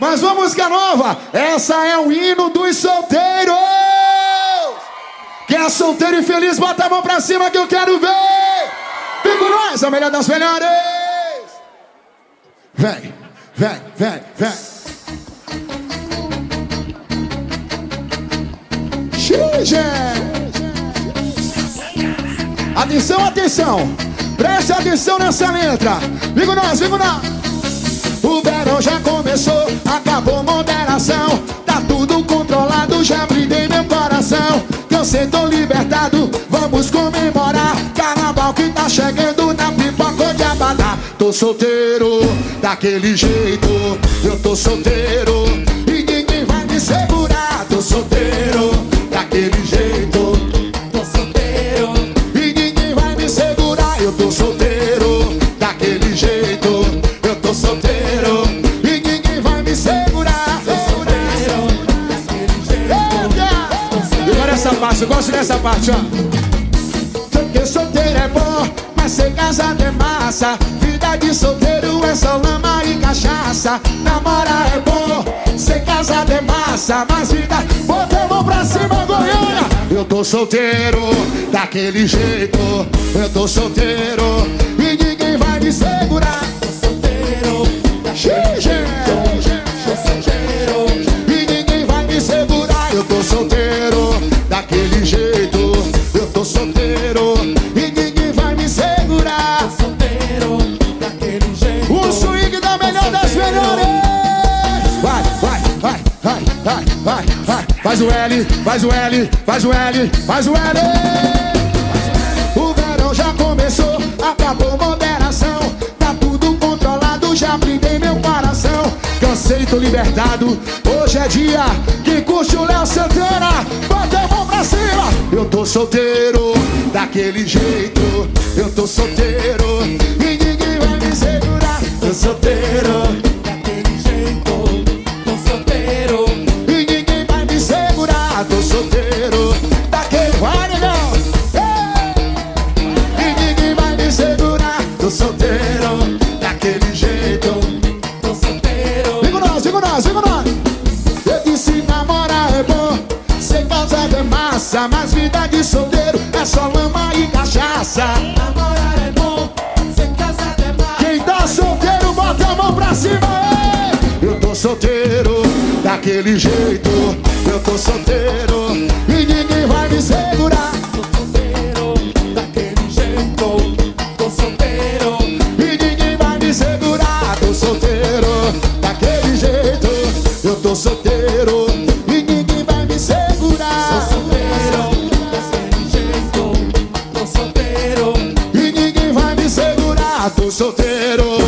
Mais uma música nova. Essa é o hino dos solteiros. Quem é solteiro e feliz, bota a mão pra cima que eu quero ver. Vem com nós, a melhor das melhores. Vem, vem, vem, vem. Xige. Atenção, atenção. Preste atenção nessa letra. Vem com nós, vem com nós. O verão já começou, já brindei meu coração. Cansei, tô libertado, vamos comemorar. Carnaval que tá chegando na pipoca de abadá. Tô solteiro, daquele jeito. Eu tô solteiro e ninguém vai me segurar. Tô solteiro, eu gosto dessa parte, ó. Porque solteiro é bom, mas ser casado é massa. Vida de solteiro é só lama e cachaça. Namorar é bom, ser casado é massa. Mas vida, bota a mão pra cima, Goiânia. Eu tô solteiro, daquele jeito. Eu tô solteiro vai, vai. Faz o L, faz o L, faz o L, faz o L. O verão já começou, acabou moderação. Tá tudo controlado, já brindei meu coração. Cansei, tô libertado. Hoje é dia que curte o Léo Santana. Bota a mão pra cima. Eu tô solteiro, daquele jeito. Eu tô solteiro e ninguém vai me segurar. Tô solteiro. Cima! Eu tô solteiro, daquele jeito. Eu tô solteiro e ninguém vai me segurar. E ninguém vai me segurar. Tô solteiro, daquele jeito. Eu tô solteiro e ninguém vai me segurar. E ninguém vai me segurar. Tô solteiro